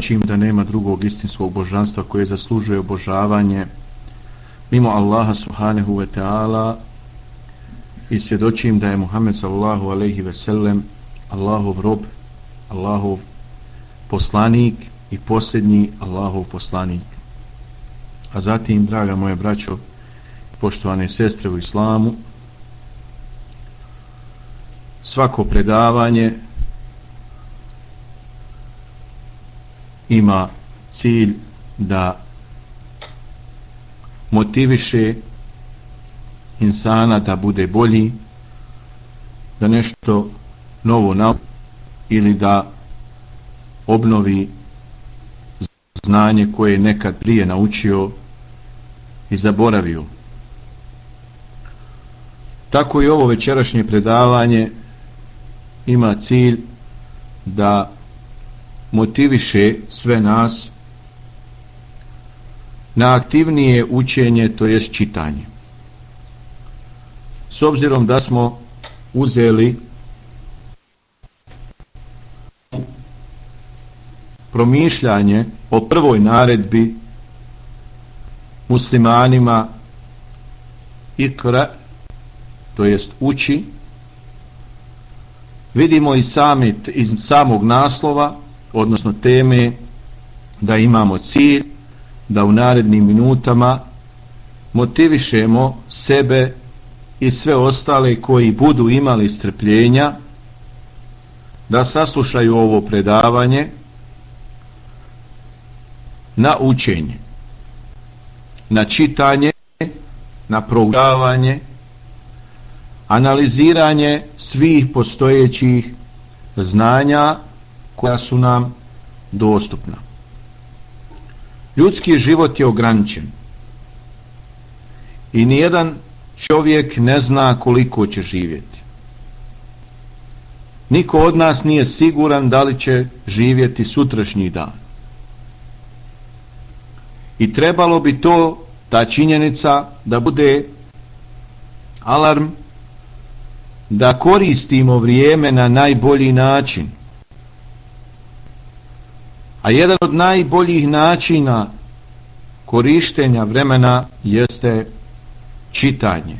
svjedočim da nema drugog istinskog božanstva koje zaslužuje obožavanje mimo Allaha subhanahu wa ta'ala i svjedočim da je Muhammed sallallahu alaihi ve sellem Allahov rob, Allahov poslanik i posljednji Allahov poslanik. A zatim, draga moje braćo, poštovane sestre u islamu, svako predavanje ima cilj da motiviše insana da bude bolji, da nešto novo nauči ili da obnovi znanje koje je nekad prije naučio i zaboravio. Tako i ovo večerašnje predavanje ima cilj da motiviše sve nas na aktivnije učenje, to jest čitanje. S obzirom da smo uzeli promišljanje o prvoj naredbi muslimanima ikra, to jest uči, vidimo i sami, iz samog naslova odnosno teme da imamo cilj da u narednim minutama motivišemo sebe i sve ostale koji budu imali strpljenja da saslušaju ovo predavanje na učenje, na čitanje, na proučavanje, analiziranje svih postojećih znanja koja su nam dostupna. Ljudski život je ograničen i nijedan čovjek ne zna koliko će živjeti. Niko od nas nije siguran da li će živjeti sutrašnji dan. I trebalo bi to, ta činjenica, da bude alarm da koristimo vrijeme na najbolji način – A jedan od najboljih načina korištenja vremena jeste čitanje.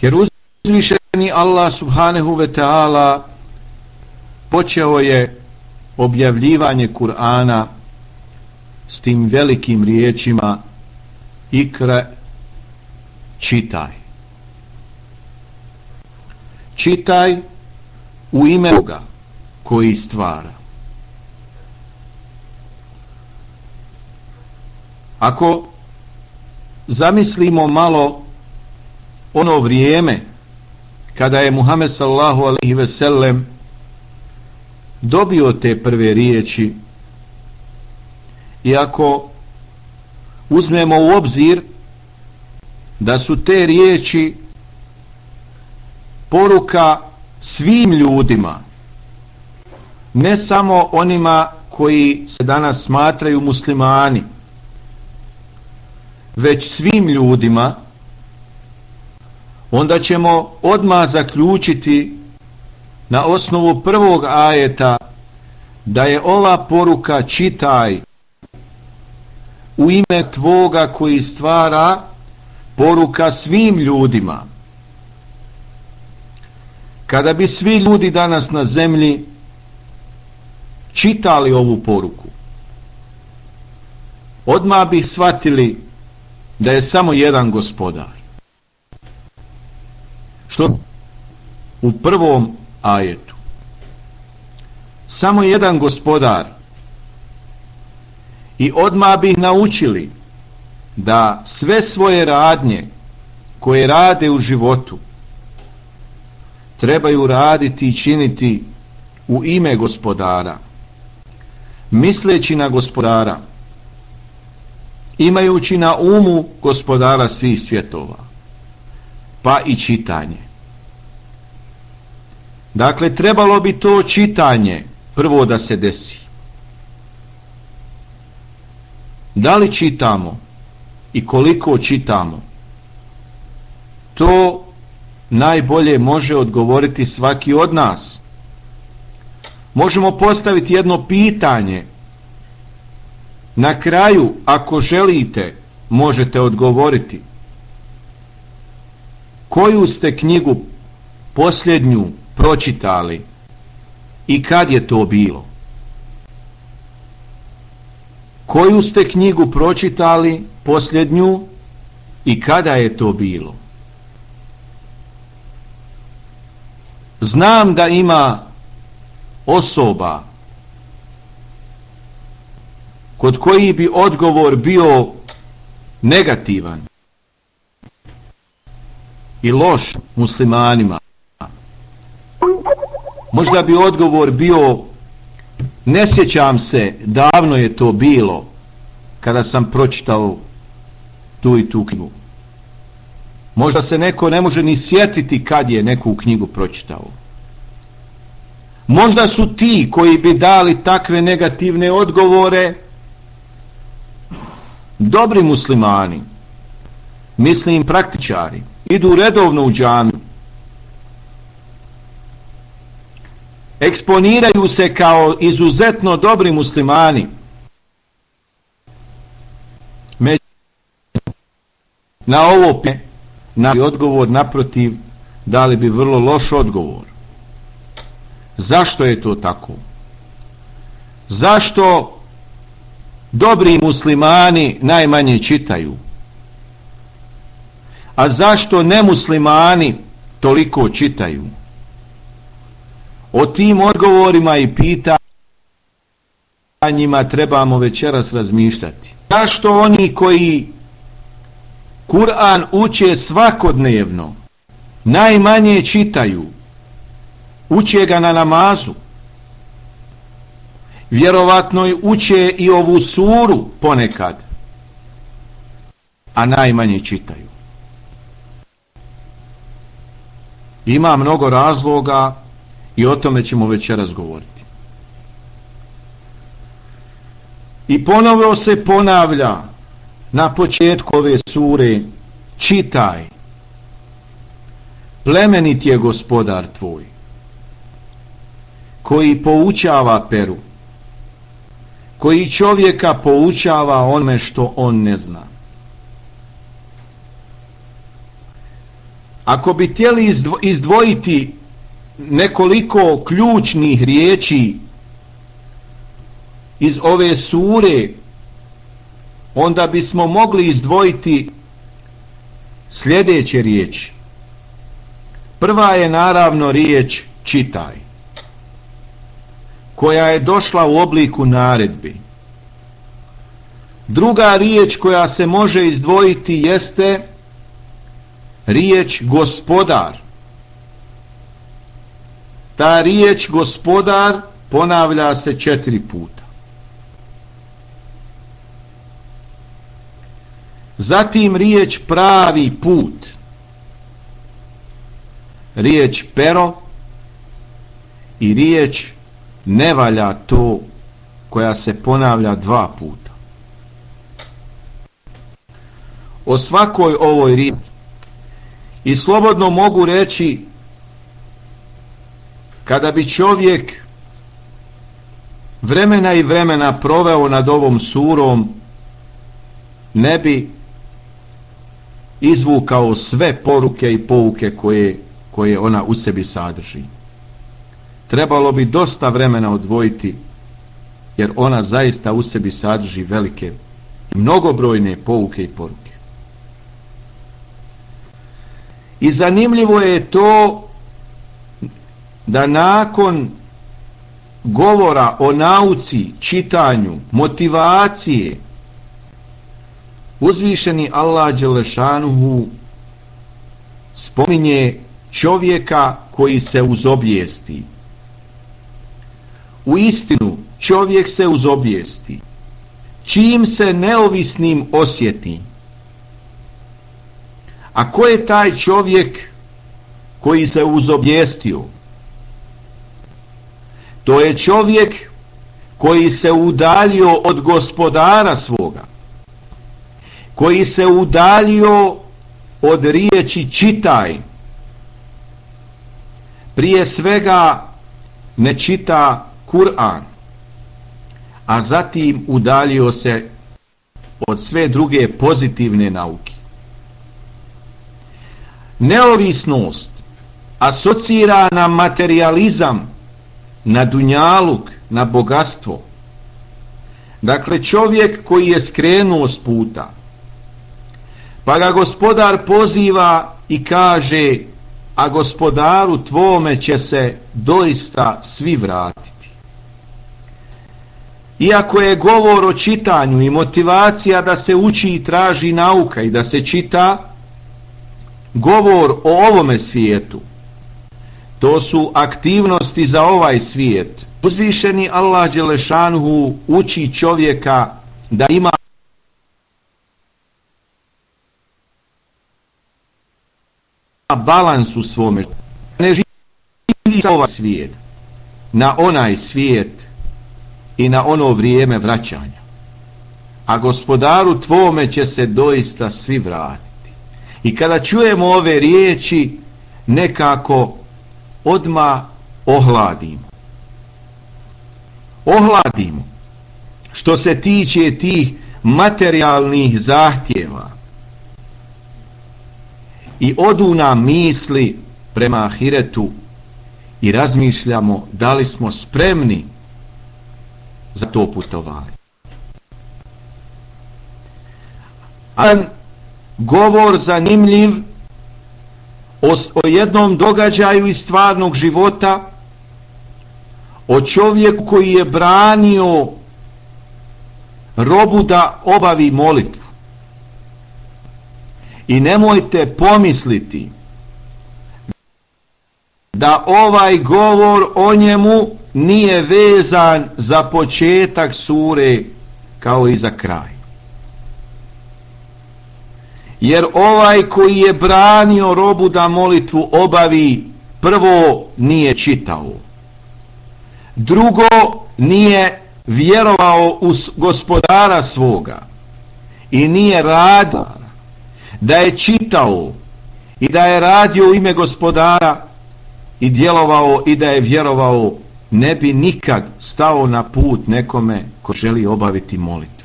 Jer uzvišeni Allah subhanahu ve ta'ala počeo je objavljivanje Kur'ana s tim velikim riječima ikre čitaj. Čitaj u ime Boga koji stvara. Ako zamislimo malo ono vrijeme kada je Muhammed sallahu alaihi ve sellem dobio te prve riječi i ako uzmemo u obzir da su te riječi poruka svim ljudima ne samo onima koji se danas smatraju muslimani, već svim ljudima, onda ćemo odmah zaključiti na osnovu prvog ajeta da je ova poruka čitaj u ime tvoga koji stvara poruka svim ljudima. Kada bi svi ljudi danas na zemlji čitali ovu poruku, odmah bi shvatili da je samo jedan gospodar. Što u prvom ajetu? Samo jedan gospodar. I odmah ih naučili da sve svoje radnje koje rade u životu trebaju raditi i činiti u ime gospodara misleći na gospodara, imajući na umu gospodara svih svjetova, pa i čitanje. Dakle, trebalo bi to čitanje prvo da se desi. Da li čitamo i koliko čitamo, to najbolje može odgovoriti svaki od nas možemo postaviti jedno pitanje. Na kraju, ako želite, možete odgovoriti. Koju ste knjigu posljednju pročitali i kad je to bilo? Koju ste knjigu pročitali posljednju i kada je to bilo? Znam da ima osoba kod koji bi odgovor bio negativan i loš muslimanima. Možda bi odgovor bio ne sjećam se, davno je to bilo kada sam pročitao tu i tu knjigu. Možda se neko ne može ni sjetiti kad je neku knjigu pročitao. Možda su ti koji bi dali takve negativne odgovore. Dobri muslimani, mislim praktičari, idu redovno u džamiju, eksponiraju se kao izuzetno dobri muslimani, na ovo na odgovor naprotiv dali bi vrlo loš odgovor. Zašto je to tako? Zašto dobri muslimani najmanje čitaju? A zašto nemuslimani toliko čitaju? O tim odgovorima i pitanjima trebamo večeras razmišljati. Zašto oni koji Kur'an uče svakodnevno, najmanje čitaju, uče ga na namazu, vjerovatno uče i ovu suru ponekad, a najmanje čitaju. Ima mnogo razloga i o tome ćemo večeras govoriti. I ponovo se ponavlja na početku ove sure čitaj plemenit je gospodar tvoj koji poučava peru koji čovjeka poučava onome što on ne zna ako bi htjeli izdvojiti nekoliko ključnih riječi iz ove sure onda bismo mogli izdvojiti sljedeće riječi. Prva je naravno riječ čitaj, koja je došla u obliku naredbi. Druga riječ koja se može izdvojiti jeste riječ gospodar. Ta riječ gospodar ponavlja se četiri puta. Zatim riječ pravi put. Riječ pero i riječ ne valja to koja se ponavlja dva puta. O svakoj ovoj riječi i slobodno mogu reći kada bi čovjek vremena i vremena proveo nad ovom surom ne bi izvukao sve poruke i pouke koje, koje ona u sebi sadrži. Trebalo bi dosta vremena odvojiti, jer ona zaista u sebi sadrži velike, mnogobrojne pouke i poruke. I zanimljivo je to da nakon govora o nauci, čitanju, motivacije, uzvišeni Allah Đelešanuhu spominje čovjeka koji se uzobjesti, U istinu, čovjek se uzobijesti. Čim se neovisnim osjeti. A ko je taj čovjek koji se uzobjestio? To je čovjek koji se udalio od gospodara svoga koji se udalio od riječi čitaj prije svega ne čita Kur'an, a zatim udalio se od sve druge pozitivne nauke. Neovisnost asocira na materializam, na dunjaluk, na bogatstvo. Dakle, čovjek koji je skrenuo s puta, pa ga gospodar poziva i kaže, a gospodaru tvome će se doista svi vratiti. Iako je govor o čitanju i motivacija da se uči i traži nauka i da se čita, govor o ovome svijetu, to su aktivnosti za ovaj svijet. Uzvišeni Allah Đelešanhu uči čovjeka da ima balans u svome. Ne živi za ovaj svijet, na onaj svijet i na ono vrijeme vraćanja. A gospodaru tvome će se doista svi vratiti. I kada čujemo ove riječi, nekako odma ohladimo. Ohladimo. Što se tiče tih materijalnih zahtjeva i odu nam misli prema ahiretu i razmišljamo da li smo spremni za to putovanje. A govor zanimljiv o, o jednom događaju iz stvarnog života, o čovjeku koji je branio robu da obavi molitvu. I nemojte pomisliti da ovaj govor o njemu nije vezan za početak sure kao i za kraj jer ovaj koji je branio robu da molitvu obavi prvo nije čitao drugo nije vjerovao u gospodara svoga i nije radar. da je čitao i da je radio ime gospodara i djelovao i da je vjerovao ne bi nikad stao na put nekome ko želi obaviti molitvu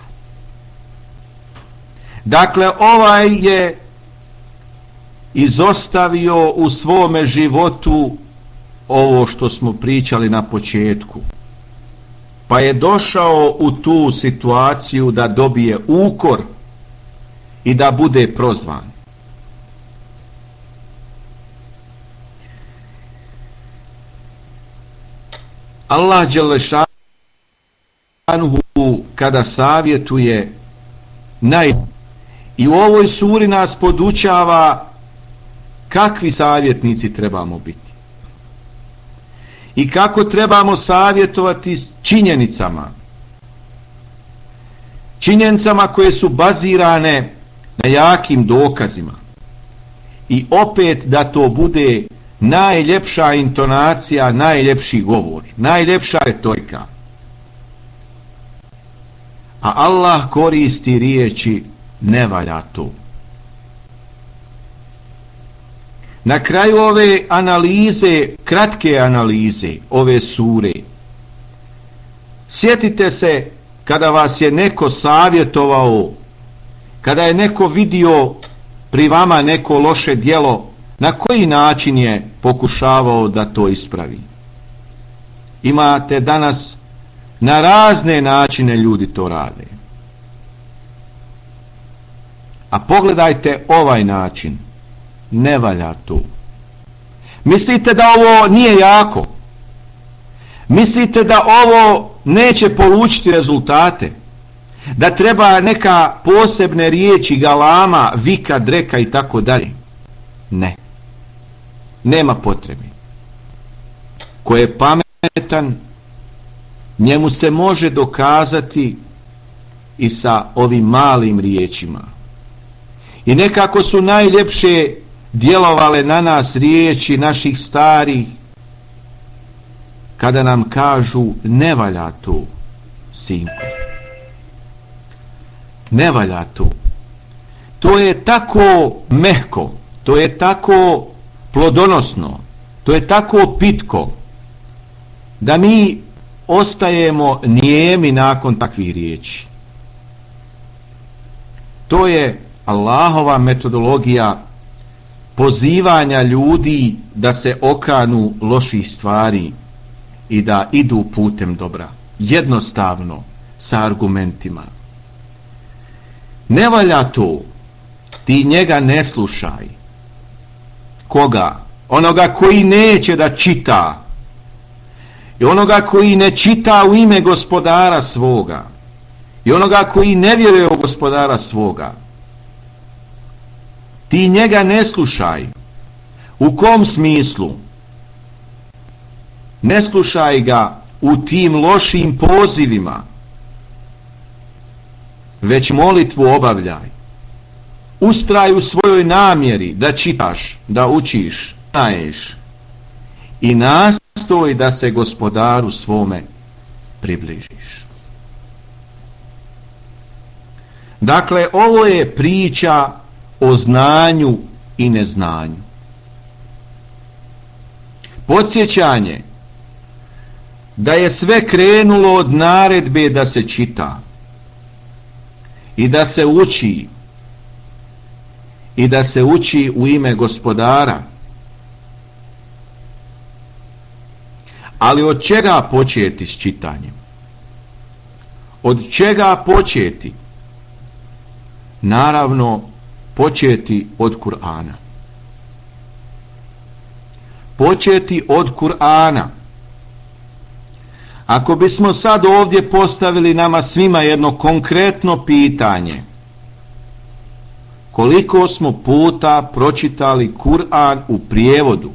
Dakle, ovaj je izostavio u svome životu ovo što smo pričali na početku. Pa je došao u tu situaciju da dobije ukor i da bude prozvan. Allah Đelešanuhu kada savjetuje naj I u ovoj suri nas podučava kakvi savjetnici trebamo biti. I kako trebamo savjetovati s činjenicama. Činjenicama koje su bazirane na jakim dokazima. I opet da to bude najljepša intonacija, najljepši govor, najljepša retorika. A Allah koristi riječi ne valja to. Na kraju ove analize, kratke analize, ove sure, sjetite se kada vas je neko savjetovao, kada je neko vidio pri vama neko loše dijelo, na koji način je pokušavao da to ispravi. Imate danas na razne načine ljudi to rade. A pogledajte ovaj način. Ne valja to. Mislite da ovo nije jako? Mislite da ovo neće polučiti rezultate? Da treba neka posebne riječi galama, vika, dreka i tako dalje? Ne. Nema potrebe. Ko je pametan, njemu se može dokazati i sa ovim malim riječima. I nekako su najljepše djelovale na nas riječi naših starih kada nam kažu ne valja to, sinko. Ne valja to. To je tako mehko, to je tako plodonosno, to je tako pitko, da mi ostajemo nijemi nakon takvih riječi. To je Allahova metodologija pozivanja ljudi da se okanu loših stvari i da idu putem dobra. Jednostavno, sa argumentima. Ne valja to, ti njega ne slušaj. Koga? Onoga koji neće da čita. I onoga koji ne čita u ime gospodara svoga. I onoga koji ne vjeruje u gospodara svoga. Ti njega ne slušaj. U kom smislu? Ne slušaj ga u tim lošim pozivima. Već molitvu obavljaj. Ustraj u svojoj namjeri da čitaš, da učiš, naješ. I nastoj da se gospodaru svome približiš. Dakle, ovo je priča o znanju i neznanju. Podsjećanje da je sve krenulo od naredbe da se čita i da se uči i da se uči u ime gospodara. Ali od čega početi s čitanjem? Od čega početi? Naravno, početi od Kur'ana. Početi od Kur'ana. Ako bismo sad ovdje postavili nama svima jedno konkretno pitanje, koliko smo puta pročitali Kur'an u prijevodu,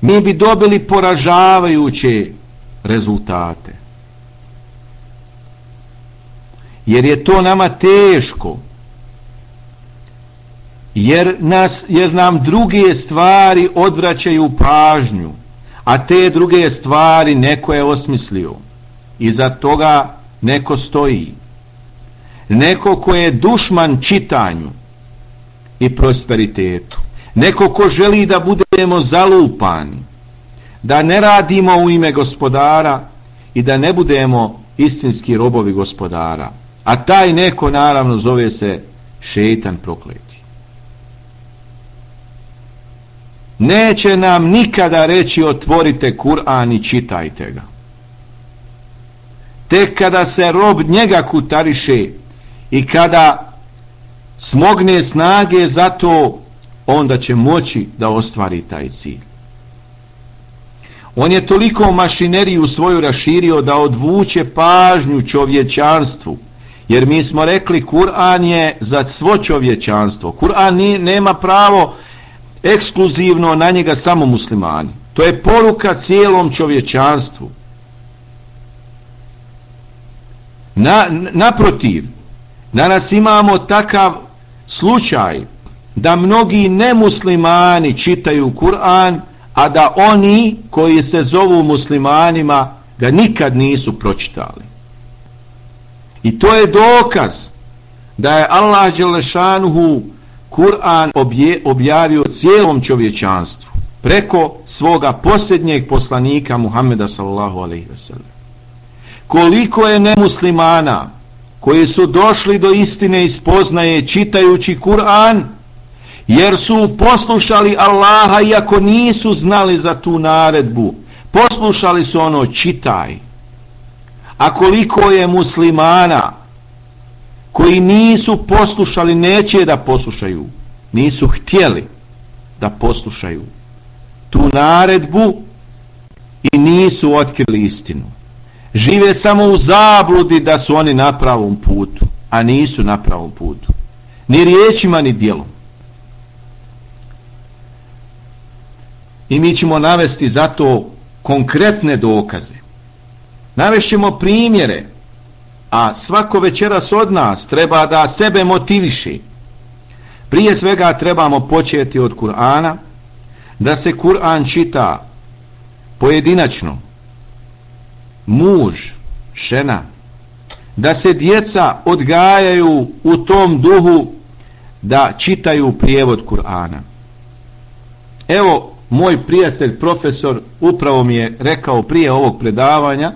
mi bi dobili poražavajuće rezultate. Jer je to nama teško. Jer, nas, jer nam druge stvari odvraćaju pažnju a te druge stvari neko je osmislio. I toga neko stoji neko ko je dušman čitanju i prosperitetu neko ko želi da budemo zalupani da ne radimo u ime gospodara i da ne budemo istinski robovi gospodara A taj neko naravno zove se šetan prokleti. Neće nam nikada reći otvorite Kur'an i čitajte ga. Tek kada se rob njega kutariše i kada smogne snage za to, onda će moći da ostvari taj cilj. On je toliko mašineriju svoju raširio da odvuče pažnju čovječanstvu, Jer mi smo rekli Kur'an je za svo čovječanstvo. Kur'an nema pravo ekskluzivno na njega samo muslimani. To je poruka cijelom čovječanstvu. Na, naprotiv, danas imamo takav slučaj da mnogi nemuslimani čitaju Kur'an, a da oni koji se zovu muslimanima ga nikad nisu pročitali. I to je dokaz da je Allah Đelešanuhu Kur'an objavio cijelom čovječanstvu preko svoga posljednjeg poslanika Muhammeda sallallahu alaihi ve sellem. Koliko je nemuslimana koji su došli do istine i spoznaje čitajući Kur'an jer su poslušali Allaha iako nisu znali za tu naredbu poslušali su ono čitaj A koliko je muslimana koji nisu poslušali, neće da poslušaju, nisu htjeli da poslušaju tu naredbu i nisu otkrili istinu. Žive samo u zabludi da su oni na pravom putu, a nisu na pravom putu. Ni riječima, ni dijelom. I mi ćemo navesti zato konkretne dokaze. Navešćemo primjere, a svako večeras od nas treba da sebe motiviši. Prije svega trebamo početi od Kur'ana, da se Kur'an čita pojedinačno, muž, žena, da se djeca odgajaju u tom duhu da čitaju prijevod Kur'ana. Evo, moj prijatelj, profesor, upravo mi je rekao prije ovog predavanja,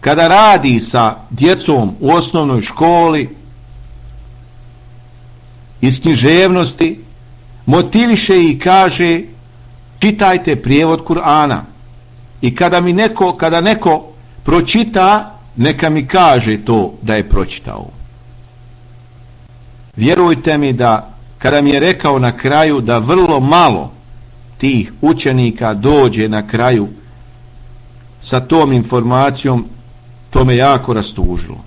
kada radi sa djecom u osnovnoj školi iz književnosti, motiviše i kaže čitajte prijevod Kur'ana. I kada mi neko, kada neko pročita, neka mi kaže to da je pročitao. Vjerujte mi da kada mi je rekao na kraju da vrlo malo tih učenika dođe na kraju sa tom informacijom, to me jako rastužilo.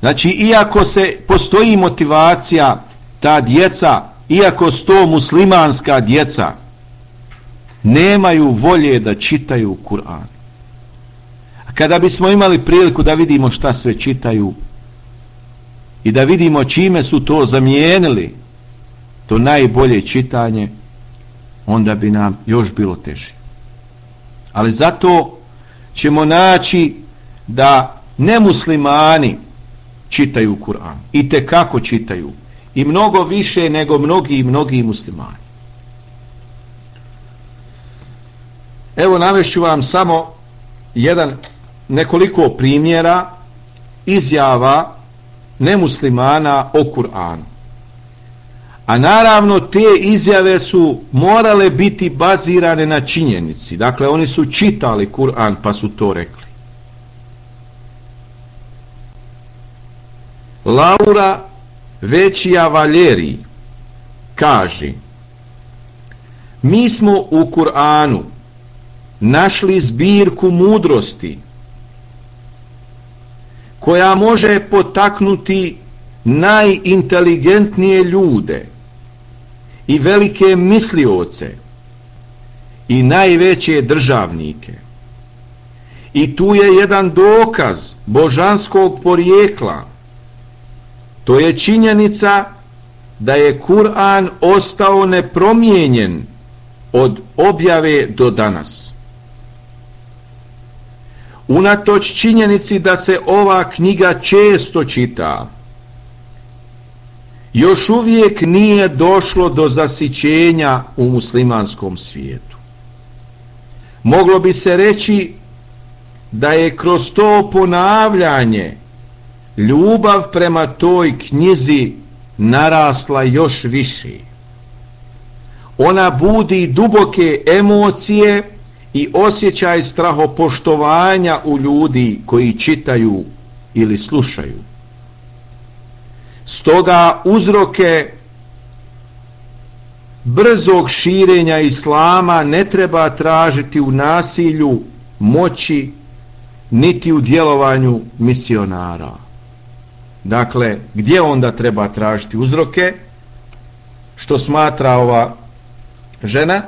Znači, iako se postoji motivacija, ta djeca, iako sto muslimanska djeca, nemaju volje da čitaju Kur'an. A kada bismo imali priliku da vidimo šta sve čitaju i da vidimo čime su to zamijenili, to najbolje čitanje, onda bi nam još bilo teže. Ali zato ćemo naći da nemuslimani čitaju Kur'an. I te kako čitaju. I mnogo više nego mnogi i mnogi muslimani. Evo navešću vam samo jedan nekoliko primjera izjava nemuslimana o Kur'anu. A naravno te izjave su morale biti bazirane na činjenici. Dakle, oni su čitali Kur'an pa su to rekli. Laura Većija Valjeri kaže Mi smo u Kur'anu našli zbirku mudrosti koja može potaknuti najinteligentnije ljude i velike mislioce i najveće državnike. I tu je jedan dokaz božanskog porijekla. To je činjenica da je Kur'an ostao nepromijenjen od objave do danas. Unatoč činjenici da se ova knjiga često čita, još uvijek nije došlo do zasićenja u muslimanskom svijetu. Moglo bi se reći da je kroz to ponavljanje ljubav prema toj knjizi narasla još više. Ona budi duboke emocije i osjećaj strahopoštovanja u ljudi koji čitaju ili slušaju. Stoga uzroke brzog širenja islama ne treba tražiti u nasilju, moći, niti u djelovanju misionara. Dakle, gdje onda treba tražiti uzroke? Što smatra ova žena?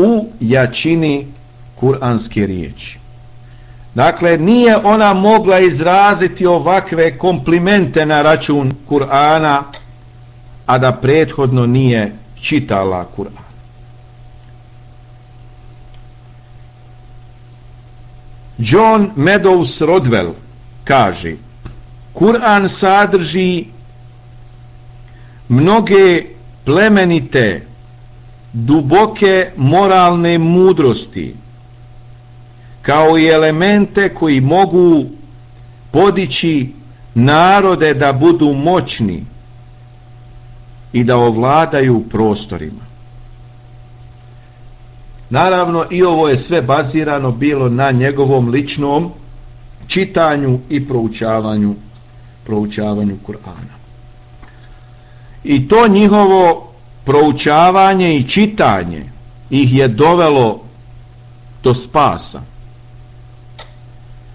U jačini kuranske riječi. Dakle, nije ona mogla izraziti ovakve komplimente na račun Kur'ana, a da prethodno nije čitala Kur'an. John Meadows Rodwell kaže Kur'an sadrži mnoge plemenite, duboke moralne mudrosti, kao i elemente koji mogu podići narode da budu moćni i da ovladaju prostorima. Naravno, i ovo je sve bazirano bilo na njegovom ličnom čitanju i proučavanju, proučavanju Kur'ana. I to njihovo proučavanje i čitanje ih je dovelo do spasa.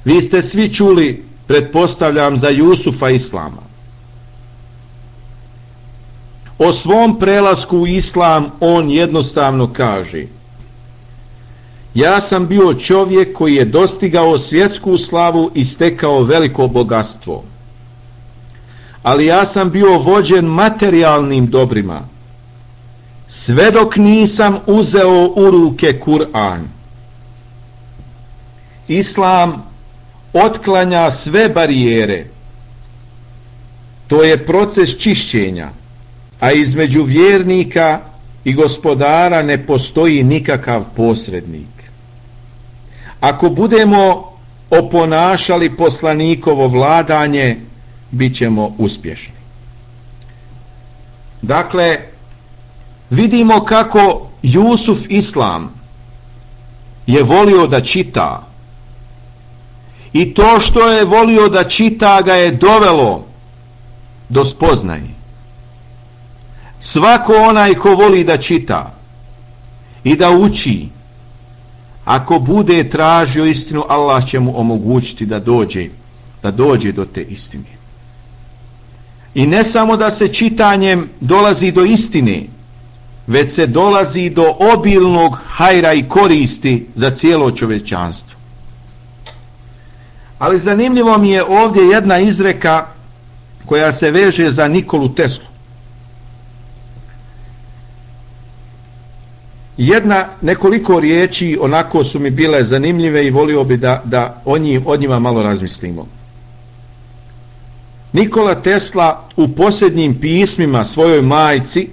Vi ste svi čuli, pretpostavljam, za Jusufa Islama. O svom prelasku u Islam on jednostavno kaže Ja sam bio čovjek koji je dostigao svjetsku slavu i stekao veliko bogatstvo. Ali ja sam bio vođen materijalnim dobrima. Sve dok nisam uzeo u ruke Kur'an. Islam otklanja sve barijere. To je proces čišćenja, a između vjernika i gospodara ne postoji nikakav posrednik. Ako budemo oponašali poslanikovo vladanje, bit ćemo uspješni. Dakle, vidimo kako Jusuf Islam je volio da čita i to što je volio da čita ga je dovelo do spoznaje. Svako onaj ko voli da čita i da uči, ako bude tražio istinu, Allah će mu omogućiti da dođe, da dođe do te istine. I ne samo da se čitanjem dolazi do istine, već se dolazi do obilnog hajra i koristi za cijelo čovečanstvo. Ali zanimljivo mi je ovdje jedna izreka koja se veže za Nikolu Teslu. Jedna, nekoliko riječi onako su mi bile zanimljive i volio bi da, da o, njim, o njima malo razmislimo. Nikola Tesla u posljednjim pismima svojoj majci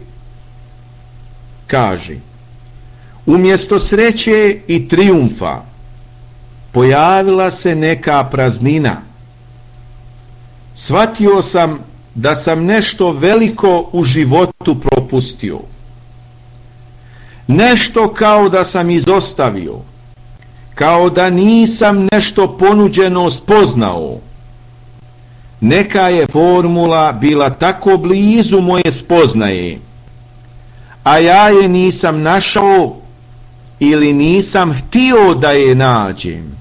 kaže Umjesto sreće i triumfa pojavila se neka praznina. Svatio sam da sam nešto veliko u životu propustio. Nešto kao da sam izostavio. Kao da nisam nešto ponuđeno spoznao. Neka je formula bila tako blizu moje spoznaje, a ja je nisam našao ili nisam htio da je nađem.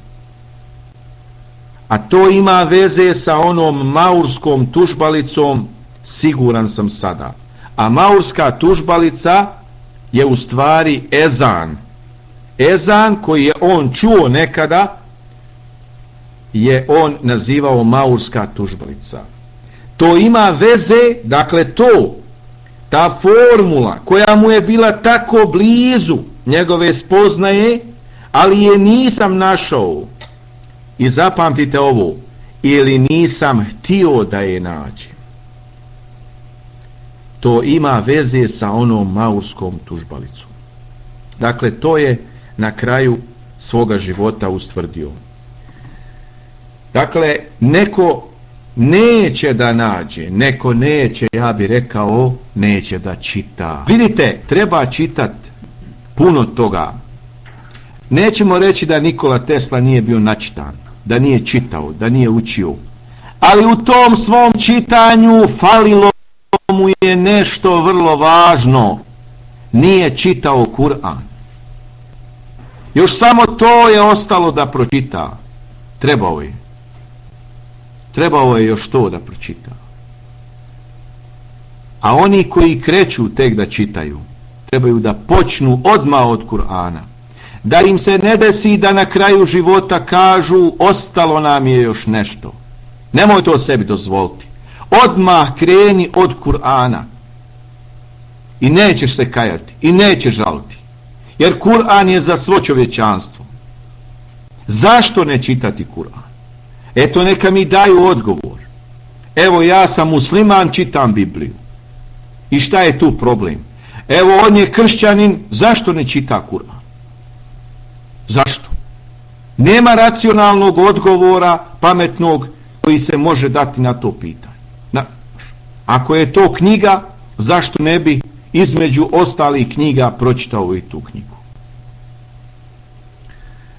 A to ima veze sa onom maurskom tužbalicom, siguran sam sada. A maurska tužbalica je u stvari ezan. Ezan koji je on čuo nekada, je on nazivao maurska tužbalica. To ima veze, dakle to, ta formula koja mu je bila tako blizu njegove spoznaje, ali je nisam našao. I zapamtite ovo, ili nisam htio da je nađem. To ima veze sa onom maurskom tužbalicom. Dakle, to je na kraju svoga života ustvrdio. Dakle, neko neće da nađe, neko neće, ja bi rekao, neće da čita. Vidite, treba čitat puno toga. Nećemo reći da Nikola Tesla nije bio načitan, da nije čitao, da nije učio. Ali u tom svom čitanju falilo mu je nešto vrlo važno. Nije čitao Kur'an. Još samo to je ostalo da pročita. Trebao je trebao je još to da pročita. A oni koji kreću tek da čitaju, trebaju da počnu odma od Kur'ana. Da im se ne desi da na kraju života kažu ostalo nam je još nešto. Nemoj to sebi dozvoliti. Odmah kreni od Kur'ana. I nećeš se kajati. I nećeš žaliti. Jer Kur'an je za svo čovječanstvo. Zašto ne čitati Kur'an? Eto neka mi daju odgovor. Evo ja sam musliman, čitam Bibliju. I šta je tu problem? Evo on je kršćanin, zašto ne čita Kur'an? Zašto? Nema racionalnog odgovora, pametnog, koji se može dati na to pitanje. Na, ako je to knjiga, zašto ne bi između ostalih knjiga pročitao i tu knjigu?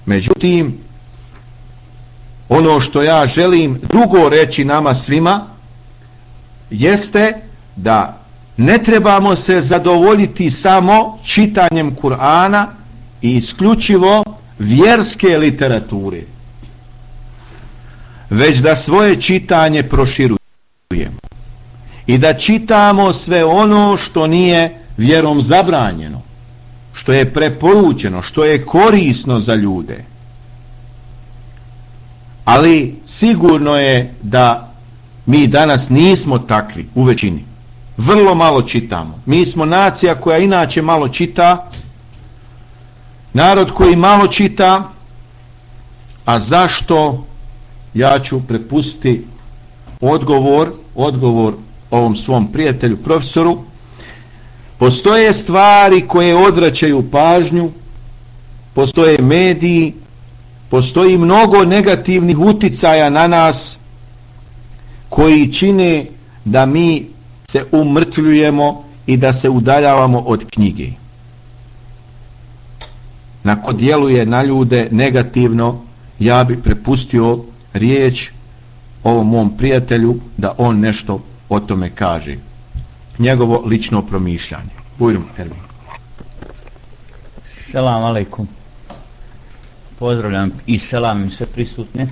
Međutim, ono što ja želim drugo reći nama svima jeste da ne trebamo se zadovoljiti samo čitanjem Kur'ana i isključivo vjerske literature već da svoje čitanje proširujemo i da čitamo sve ono što nije vjerom zabranjeno što je preporučeno što je korisno za ljude ali sigurno je da mi danas nismo takvi u većini. Vrlo malo čitamo. Mi smo nacija koja inače malo čita, narod koji malo čita, a zašto ja ću prepustiti odgovor, odgovor ovom svom prijatelju, profesoru, Postoje stvari koje odvraćaju pažnju, postoje mediji, postoji mnogo negativnih uticaja na nas koji čine da mi se umrtvljujemo i da se udaljavamo od knjige. Nako djeluje na ljude negativno, ja bi prepustio riječ ovom mom prijatelju da on nešto o tome kaže. Njegovo lično promišljanje. Bujrum, Ermin. Selam alaikum. Pozdravljam i selam sve prisutne.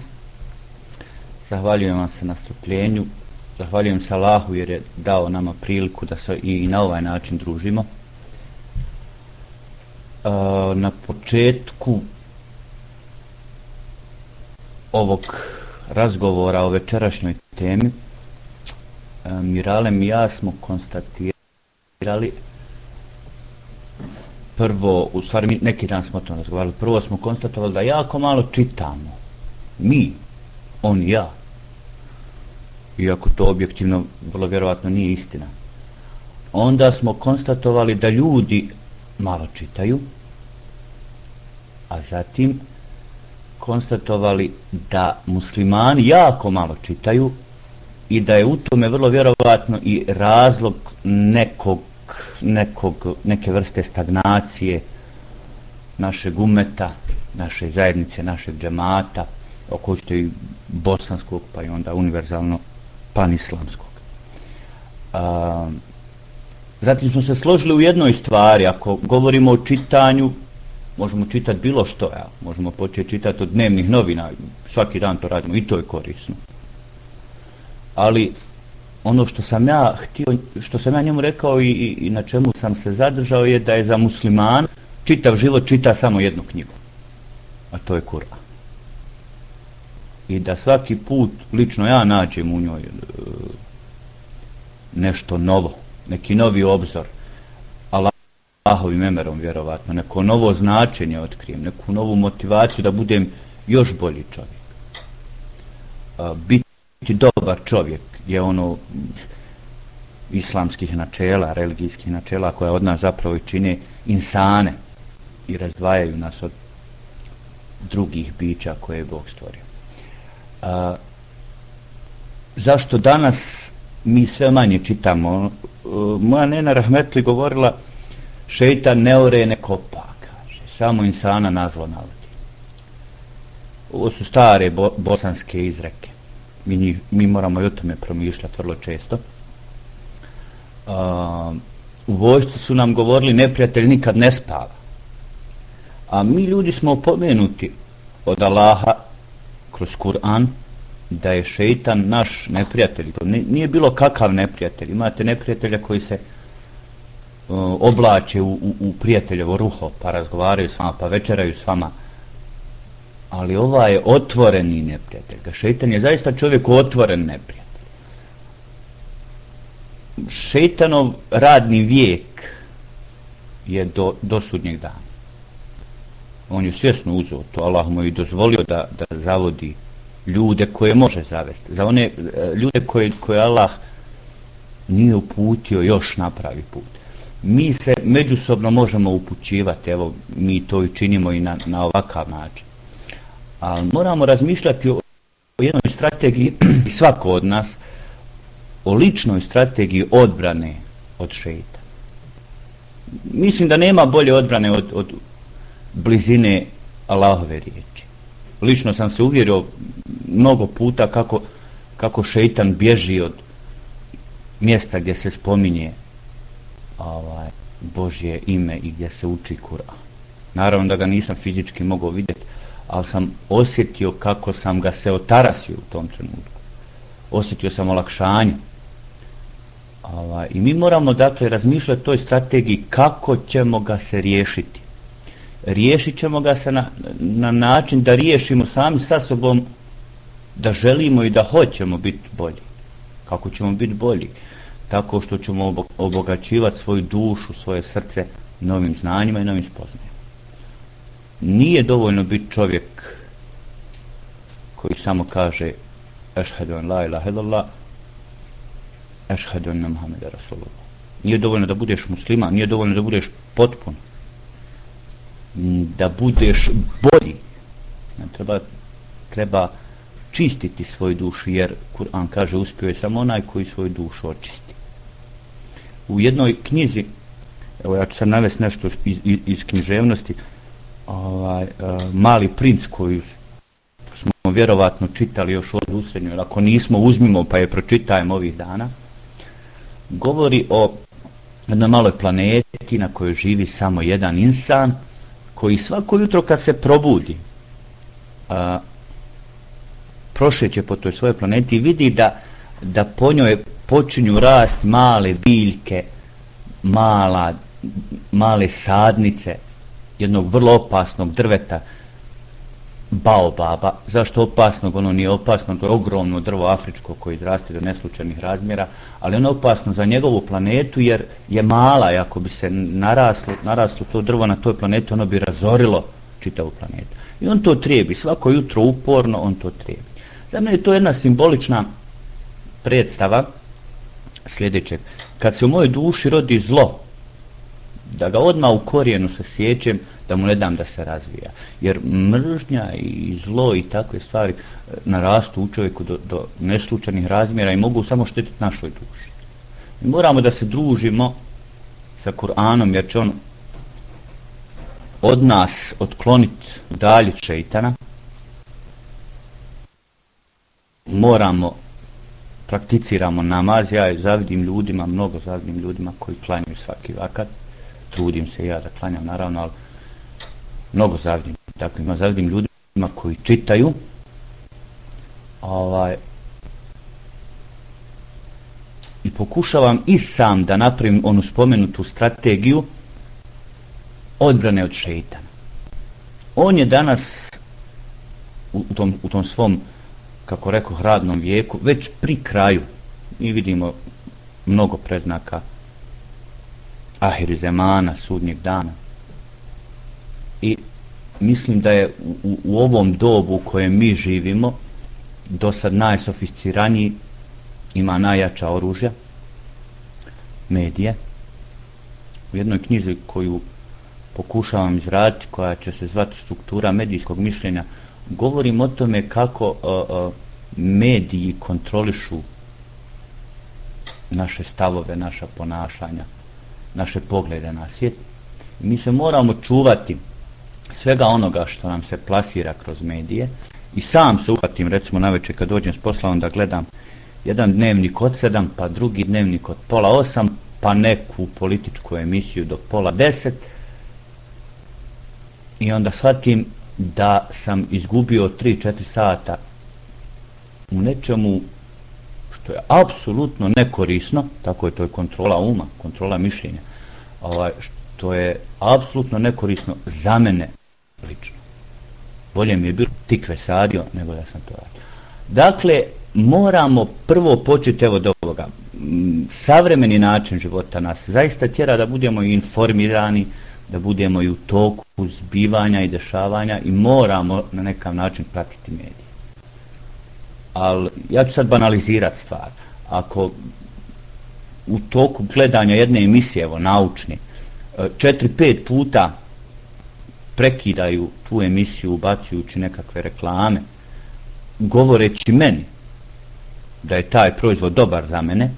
Zahvaljujem vam se na strpljenju. Zahvaljujem se Allahu jer je dao nama priliku da se i na ovaj način družimo. Na početku ovog razgovora o večerašnjoj temi Miralem i ja smo konstatirali prvo, u stvari neki dan smo to razgovarali, prvo smo konstatovali da jako malo čitamo. Mi, on i ja. Iako to objektivno vrlo vjerovatno nije istina. Onda smo konstatovali da ljudi malo čitaju, a zatim konstatovali da muslimani jako malo čitaju i da je u tome vrlo vjerovatno i razlog nekog nekog, neke vrste stagnacije našeg umeta, naše zajednice, našeg džemata, oko što i bosanskog, pa i onda univerzalno panislamskog. A, zatim smo se složili u jednoj stvari, ako govorimo o čitanju, možemo čitati bilo što, ja, možemo početi čitati od dnevnih novina, svaki dan to radimo i to je korisno. Ali ono što sam ja htio, što sam ja njemu rekao i, i, i na čemu sam se zadržao je da je za musliman čitav život čita samo jednu knjigu. A to je Kur'an. I da svaki put, lično ja nađem u njoj e, nešto novo, neki novi obzor, Allahovim emerom vjerovatno, neko novo značenje otkrijem, neku novu motivaciju da budem još bolji čovjek. Biti dobar čovjek, je ono islamskih načela, religijskih načela koja od nas zapravo čine insane i razdvajaju nas od drugih bića koje je Bog stvorio. A, zašto danas mi sve manje čitamo? E, moja nena Rahmetli govorila šeitan ne ore ne kopa, kaže. Samo insana nazvo navodi. Ovo su stare bo bosanske izreke mi, njih, mi moramo i o tome promišljati vrlo često. Uh, u vojsci su nam govorili neprijatelj nikad ne spava. A mi ljudi smo opomenuti od Allaha kroz Kur'an da je šeitan naš neprijatelj. To nije bilo kakav neprijatelj. Imate neprijatelja koji se uh, oblače u, u, u prijateljevo ruho pa razgovaraju s vama, pa večeraju s vama ali ova je otvoreni neprijatelj. Šeitan je zaista čovjek otvoren neprijatelj. Šeitanov radni vijek je do, do sudnjeg dana. On je svjesno uzeo to, Allah mu je dozvolio da, da zavodi ljude koje može zavesti. Za one e, ljude koje, koje Allah nije uputio još na pravi put. Mi se međusobno možemo upućivati, evo mi to i činimo i na, na ovakav način ali moramo razmišljati o jednoj strategiji i svako od nas o ličnoj strategiji odbrane od šeita. Mislim da nema bolje odbrane od, od blizine Allahove riječi. Lično sam se uvjerio mnogo puta kako, kako šeitan bježi od mjesta gdje se spominje ovaj, Božje ime i gdje se uči Kur'an. Naravno da ga nisam fizički mogao vidjeti, ali sam osjetio kako sam ga se otarasio u tom trenutku. Osjetio sam olakšanje. Ova, I mi moramo dakle razmišljati o toj strategiji kako ćemo ga se riješiti. Riješit ćemo ga se na, na način da riješimo sami sa sobom da želimo i da hoćemo biti bolji. Kako ćemo biti bolji? Tako što ćemo obogaćivati svoju dušu, svoje srce novim znanjima i novim spoznajima nije dovoljno biti čovjek koji samo kaže ešhedu en la ilaha illallah ešhedu en Muhammeda Rasulullah nije dovoljno da budeš musliman, nije dovoljno da budeš potpun, da budeš bolji. Treba, treba čistiti svoju dušu, jer Kur'an kaže uspio je samo onaj koji svoju dušu očisti. U jednoj knjizi, evo ja ću sad navesti nešto iz, iz, iz književnosti, ovaj, uh, mali princ koju smo vjerovatno čitali još od usrednjoj, ako nismo uzmimo pa je pročitajemo ovih dana, govori o jednoj maloj planeti na kojoj živi samo jedan insan, koji svako jutro kad se probudi, a, prošeće po toj svojoj planeti i vidi da, da po njoj počinju rast male biljke, mala, male sadnice, jednog vrlo opasnog drveta, baobaba. Zašto opasnog? Ono nije opasno, to je ogromno drvo afričko koje izraste do neslučajnih razmjera, ali ono je opasno za njegovu planetu jer je mala i ako bi se naraslo, naraslo to drvo na toj planeti, ono bi razorilo čitavu planetu. I on to trijebi, svako jutro uporno on to trijebi. Za mene je to jedna simbolična predstava sljedećeg. Kad se u mojoj duši rodi zlo, da ga odma u korijenu se sjećem, da mu ne dam da se razvija. Jer mržnja i zlo i takve stvari eh, narastu u čovjeku do, do neslučanih razmjera i mogu samo štetiti našoj duši. Mi moramo da se družimo sa Kur'anom jer će on od nas otkloniti dalje šeitana. Moramo prakticiramo namaz, ja zavidim ljudima, mnogo zavidim ljudima koji planjuju svaki vakat, trudim se ja da klanjam naravno, ali mnogo zavidim. takvima, ima zavidim ljudima koji čitaju, ovaj, i pokušavam i sam da napravim onu spomenutu strategiju odbrane od šeitana. On je danas u tom, u tom svom, kako rekao, hradnom vijeku, već pri kraju. Mi vidimo mnogo preznaka ahir zemana, sudnjeg dana. I mislim da je u, u ovom dobu u kojem mi živimo, do sad najsofisticiraniji ima najjača oružja, medije. U jednoj knjizi koju pokušavam izraditi, koja će se zvati struktura medijskog mišljenja, govorim o tome kako uh, uh, mediji kontrolišu naše stavove, naša ponašanja, naše poglede na svijet. Mi se moramo čuvati svega onoga što nam se plasira kroz medije i sam se uhvatim, recimo na večer kad dođem s posla, da gledam jedan dnevnik od sedam, pa drugi dnevnik od pola osam, pa neku političku emisiju do pola deset i onda shvatim da sam izgubio 3-4 sata u nečemu što je apsolutno nekorisno, tako je to je kontrola uma, kontrola mišljenja, ovaj, što je apsolutno nekorisno za mene lično. Bolje mi je bilo tikve sadio nego da sam to radio. Dakle, moramo prvo početi evo do ovoga. Mm, savremeni način života nas zaista tjera da budemo informirani, da budemo i u toku zbivanja i dešavanja i moramo na nekav način pratiti medije. Ali ja ću sad banalizirati stvar. Ako u toku gledanja jedne emisije, evo, naučni, e, četiri, pet puta prekidaju tu emisiju ubacujući nekakve reklame, govoreći meni da je taj proizvod dobar za mene,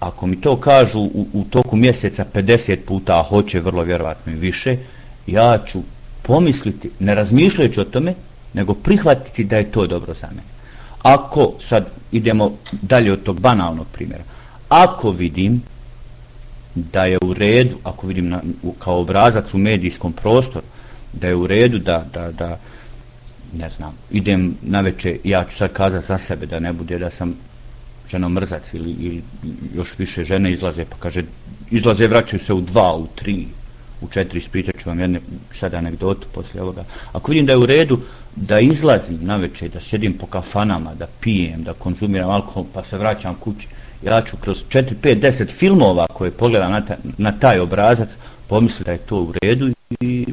ako mi to kažu u, u toku mjeseca 50 puta, a hoće vrlo vjerovatno i više, ja ću pomisliti, ne razmišljajući o tome, nego prihvatiti da je to dobro za mene. Ako, sad idemo dalje od tog banalnog primjera, ako vidim da je u redu, ako vidim na, u, kao obrazac u medijskom prostoru, da je u redu da, da, da ne znam, idem na veče, ja ću sad kazati za sebe da ne bude da sam ženo mrzac ili, ili još više žene izlaze, pa kaže, izlaze, vraćaju se u dva, u tri, u četiri, ispričat ću vam jedne sad anegdotu poslije ovoga. Ako vidim da je u redu da izlazim na večer, da sjedim po kafanama, da pijem, da konzumiram alkohol, pa se vraćam kući, ja ću kroz 4, 5, 10 filmova koje pogledam na, ta, na taj obrazac, pomisliti da je to u redu i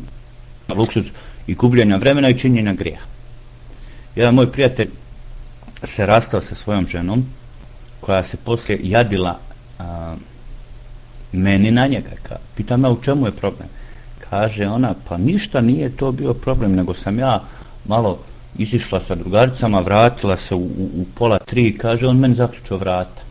luksuz i gubljenja vremena i činjenja grijeha. Jedan moj prijatelj se rastao sa svojom ženom koja se poslije jadila a, meni na njega. Ka, pita me u čemu je problem. Kaže ona, pa ništa nije to bio problem, nego sam ja malo izišla sa drugaricama, vratila se u, u, u pola tri, kaže on meni zaključio vrata.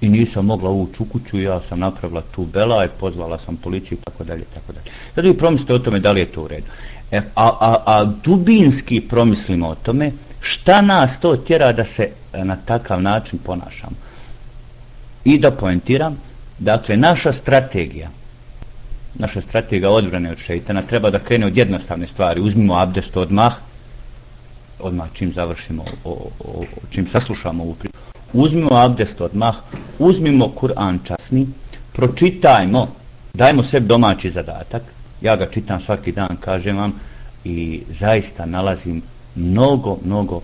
I nisam mogla ući u kuću, ja sam napravila tu belaj, pozvala sam policiju i tako dalje, tako dalje. Sada vi promislite o tome da li je to u redu. E, a, a, a dubinski promislimo o tome šta nas to tjera da se e, na takav način ponašamo. I da poentiram, dakle, naša strategija, naša strategija odbrane od šeitana treba da krene od jednostavne stvari. Uzmimo abdest odmah, odmah čim završimo, o, o, o, čim saslušamo ovu priču. Uzmimo abdest odmah, uzmimo Kur'an časni, pročitajmo, dajmo sebi domaći zadatak, ja ga čitam svaki dan, kažem vam, i zaista nalazim mnogo, mnogo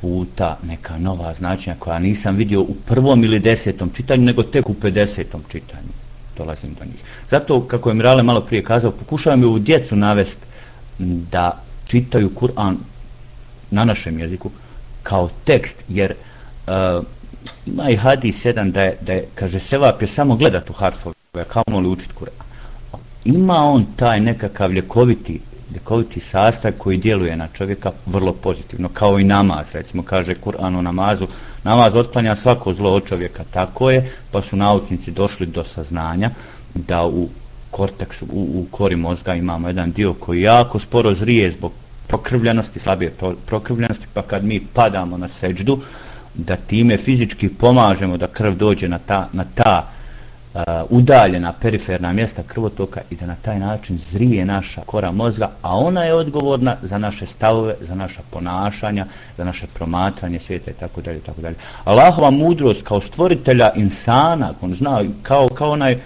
puta neka nova značenja koja nisam vidio u prvom ili desetom čitanju, nego tek u 50. čitanju dolazim do njih. Zato, kako je Mirale malo prije kazao, pokušavam je u djecu navest da čitaju Kur'an na našem jeziku kao tekst, jer uh, ima i hadis jedan da je, da je kaže, sevap je samo gledat u harfove, kao li učit Kur'an ima on taj nekakav ljekoviti, ljekoviti sastav koji djeluje na čovjeka vrlo pozitivno, kao i namaz, recimo kaže Kur'an o namazu, namaz otklanja svako zlo od čovjeka, tako je, pa su naučnici došli do saznanja da u korteksu, u, u kori mozga imamo jedan dio koji jako sporo zrije zbog prokrvljenosti, slabije prokrvljenosti, pa kad mi padamo na seđdu, da time fizički pomažemo da krv dođe na ta, na ta uh, udaljena periferna mjesta krvotoka i da na taj način zrije naša kora mozga, a ona je odgovorna za naše stavove, za naša ponašanja, za naše promatranje svijeta i tako dalje, tako dalje. Allahova mudrost kao stvoritelja insana, on zna, kao, kao onaj uh,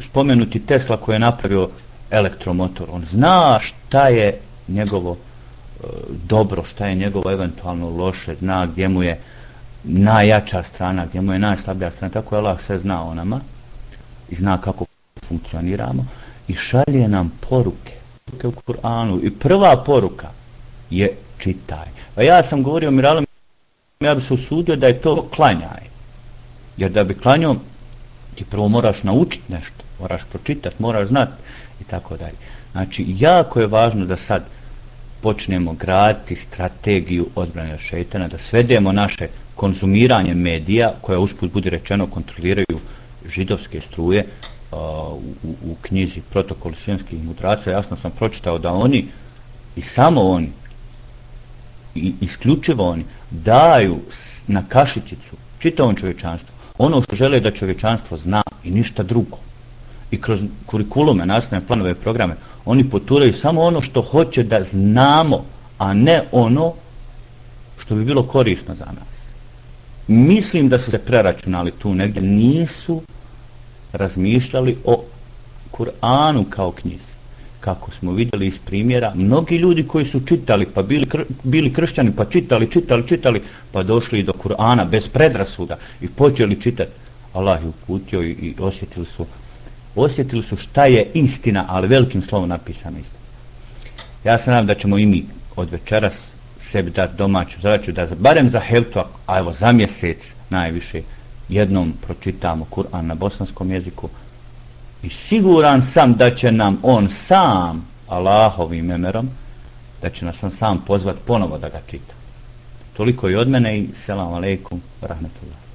spomenuti Tesla koji je napravio elektromotor, on zna šta je njegovo uh, dobro, šta je njegovo eventualno loše, zna gdje mu je uh, najjača strana, gdje mu je najslabija strana, tako je Allah sve zna o nama i zna kako funkcioniramo i šalje nam poruke, poruke u Kur'anu i prva poruka je čitaj. A ja sam govorio Miralom, ja bi se usudio da je to klanjaj. Jer da bi klanjao, ti prvo moraš naučiti nešto, moraš pročitati, moraš znati i tako dalje. Znači, jako je važno da sad počnemo graditi strategiju odbrane od šeitana, da svedemo naše konzumiranje medija, koja usput bude rečeno kontroliraju židovske struje uh, u, u knjizi Protokol svijenskih mudraca, jasno sam pročitao da oni i samo oni i isključivo oni daju na kašičicu čitavom čovječanstvu ono što žele da čovječanstvo zna i ništa drugo. I kroz kurikulume, nastavne planove programe, oni poturaju samo ono što hoće da znamo, a ne ono što bi bilo korisno za nas mislim da su se preračunali tu negdje, nisu razmišljali o Kur'anu kao knjizi. Kako smo vidjeli iz primjera, mnogi ljudi koji su čitali, pa bili, kr bili kršćani, pa čitali, čitali, čitali, pa došli do Kur'ana bez predrasuda i počeli čitati. Allah je uputio i, i osjetili su osjetili su šta je istina, ali velikim slovom napisana istina. Ja se nadam da ćemo i mi od večeras sebi dati domaću zadaću da barem za heltu, a evo za mjesec najviše jednom pročitamo Kur'an na bosanskom jeziku i siguran sam da će nam on sam Allahovim emerom da će nas on sam pozvat ponovo da ga čita. Toliko i od mene i selam aleikum rahmetullah.